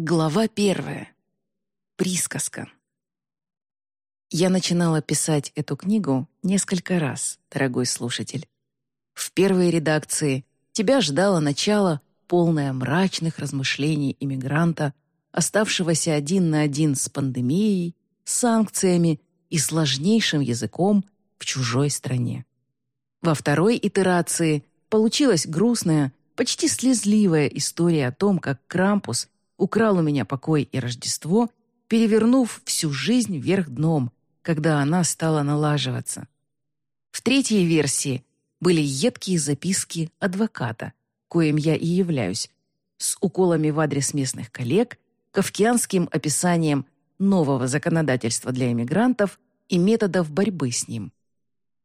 Глава первая. Присказка. Я начинала писать эту книгу несколько раз, дорогой слушатель. В первой редакции тебя ждало начало, полное мрачных размышлений иммигранта, оставшегося один на один с пандемией, санкциями и сложнейшим языком в чужой стране. Во второй итерации получилась грустная, почти слезливая история о том, как Крампус украл у меня покой и Рождество, перевернув всю жизнь вверх дном, когда она стала налаживаться. В третьей версии были едкие записки адвоката, коим я и являюсь, с уколами в адрес местных коллег, кавкианским описанием нового законодательства для иммигрантов и методов борьбы с ним.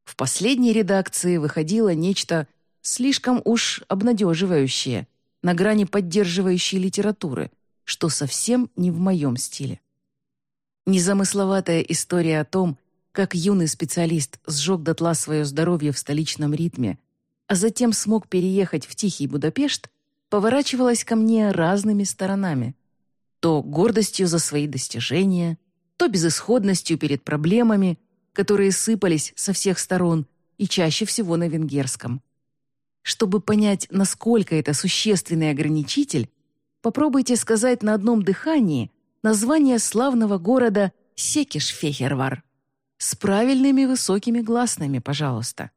В последней редакции выходило нечто слишком уж обнадеживающее, на грани поддерживающей литературы, что совсем не в моем стиле. Незамысловатая история о том, как юный специалист сжег дотла свое здоровье в столичном ритме, а затем смог переехать в тихий Будапешт, поворачивалась ко мне разными сторонами. То гордостью за свои достижения, то безысходностью перед проблемами, которые сыпались со всех сторон и чаще всего на венгерском. Чтобы понять, насколько это существенный ограничитель, попробуйте сказать на одном дыхании название славного города Секиш-Фехервар. С правильными высокими гласными, пожалуйста.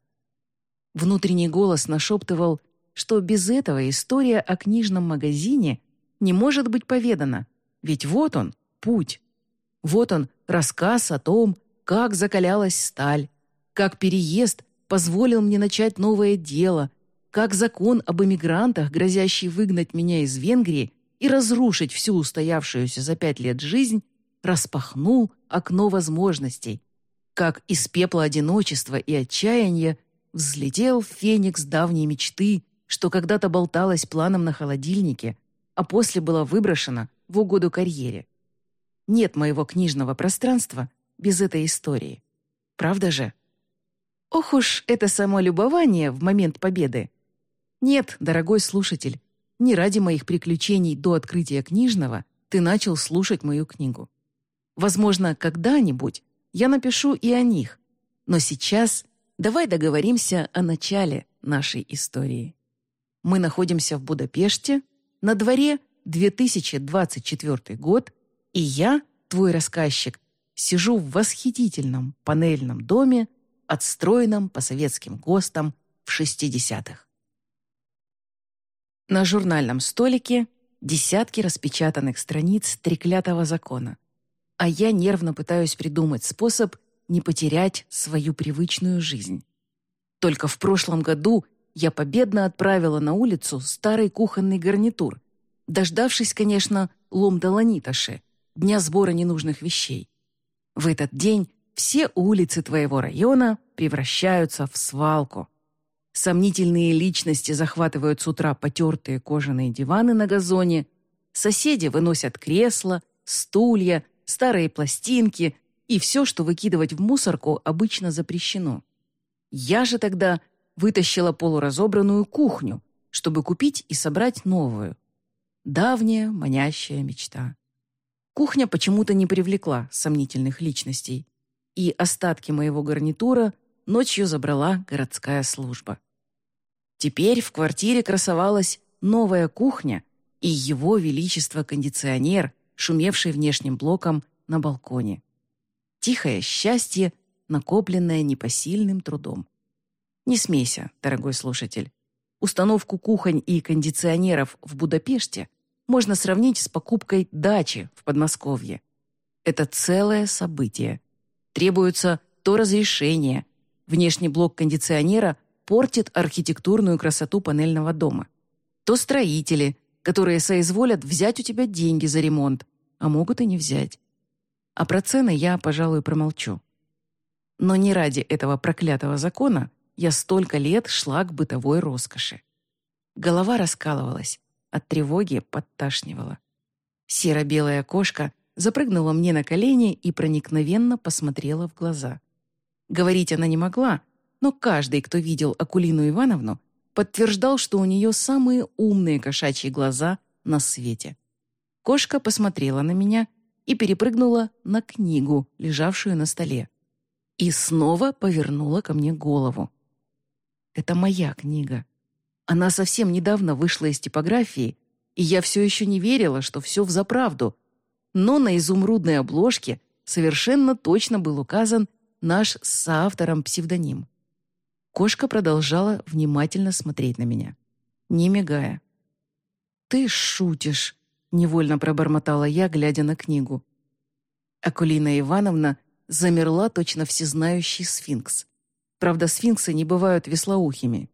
Внутренний голос нашептывал, что без этого история о книжном магазине не может быть поведана, ведь вот он, путь. Вот он, рассказ о том, как закалялась сталь, как переезд позволил мне начать новое дело, как закон об эмигрантах, грозящий выгнать меня из Венгрии и разрушить всю устоявшуюся за пять лет жизнь, распахнул окно возможностей, как из пепла одиночества и отчаяния взлетел феникс давней мечты, что когда-то болталась планом на холодильнике, а после была выброшена в угоду карьере. Нет моего книжного пространства без этой истории. Правда же? Ох уж это самолюбование в момент победы. Нет, дорогой слушатель, не ради моих приключений до открытия книжного ты начал слушать мою книгу. Возможно, когда-нибудь я напишу и о них, но сейчас давай договоримся о начале нашей истории. Мы находимся в Будапеште, на дворе 2024 год, и я, твой рассказчик, сижу в восхитительном панельном доме, отстроенном по советским ГОСТам в 60-х. На журнальном столике десятки распечатанных страниц треклятого закона, а я нервно пытаюсь придумать способ не потерять свою привычную жизнь. Только в прошлом году я победно отправила на улицу старый кухонный гарнитур, дождавшись, конечно, лом-даланиташи, дня сбора ненужных вещей. В этот день все улицы твоего района превращаются в свалку. Сомнительные личности захватывают с утра потертые кожаные диваны на газоне, соседи выносят кресла, стулья, старые пластинки и все, что выкидывать в мусорку, обычно запрещено. Я же тогда вытащила полуразобранную кухню, чтобы купить и собрать новую. Давняя манящая мечта. Кухня почему-то не привлекла сомнительных личностей, и остатки моего гарнитура ночью забрала городская служба. Теперь в квартире красовалась новая кухня и его величество кондиционер, шумевший внешним блоком на балконе. Тихое счастье, накопленное непосильным трудом. Не смейся, дорогой слушатель. Установку кухонь и кондиционеров в Будапеште можно сравнить с покупкой дачи в Подмосковье. Это целое событие. Требуется то разрешение. Внешний блок кондиционера портит архитектурную красоту панельного дома. То строители, которые соизволят взять у тебя деньги за ремонт, а могут и не взять. А про цены я, пожалуй, промолчу. Но не ради этого проклятого закона я столько лет шла к бытовой роскоши. Голова раскалывалась, от тревоги подташнивала. Серо-белая кошка запрыгнула мне на колени и проникновенно посмотрела в глаза. Говорить она не могла, но каждый, кто видел Акулину Ивановну, подтверждал, что у нее самые умные кошачьи глаза на свете. Кошка посмотрела на меня и перепрыгнула на книгу, лежавшую на столе. И снова повернула ко мне голову. Это моя книга. Она совсем недавно вышла из типографии, и я все еще не верила, что все взаправду. Но на изумрудной обложке совершенно точно был указан наш с соавтором псевдоним. Кошка продолжала внимательно смотреть на меня, не мигая. «Ты шутишь», — невольно пробормотала я, глядя на книгу. Акулина Ивановна замерла точно всезнающий сфинкс. Правда, сфинксы не бывают веслоухими.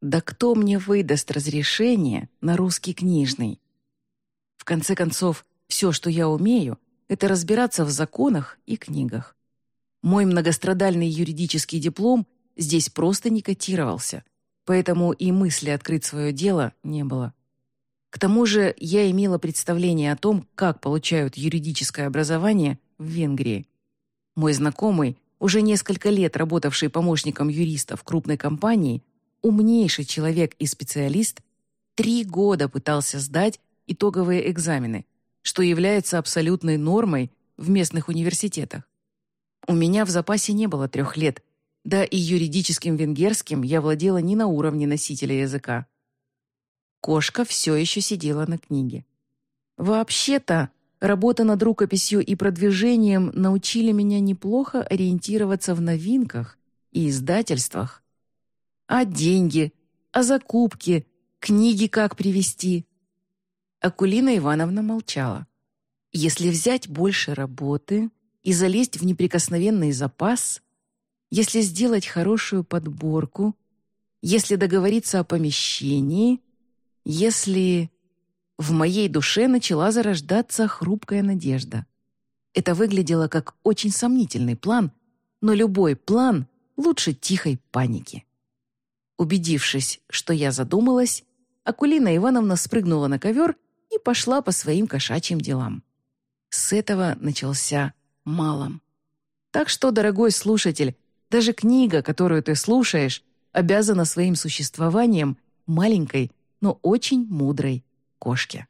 Да кто мне выдаст разрешение на русский книжный? В конце концов, все, что я умею, это разбираться в законах и книгах. Мой многострадальный юридический диплом здесь просто не котировался, поэтому и мысли открыть свое дело не было. К тому же я имела представление о том, как получают юридическое образование в Венгрии. Мой знакомый, уже несколько лет работавший помощником юриста в крупной компании, умнейший человек и специалист, три года пытался сдать итоговые экзамены, что является абсолютной нормой в местных университетах. У меня в запасе не было трех лет, да и юридическим венгерским я владела не на уровне носителя языка. Кошка все еще сидела на книге. Вообще-то, работа над рукописью и продвижением научили меня неплохо ориентироваться в новинках и издательствах, а деньги? А закупки? Книги как привезти? Акулина Ивановна молчала. Если взять больше работы и залезть в неприкосновенный запас, если сделать хорошую подборку, если договориться о помещении, если... В моей душе начала зарождаться хрупкая надежда. Это выглядело как очень сомнительный план, но любой план лучше тихой паники. Убедившись, что я задумалась, Акулина Ивановна спрыгнула на ковер и пошла по своим кошачьим делам. С этого начался малом. Так что, дорогой слушатель, даже книга, которую ты слушаешь, обязана своим существованием маленькой, но очень мудрой кошке.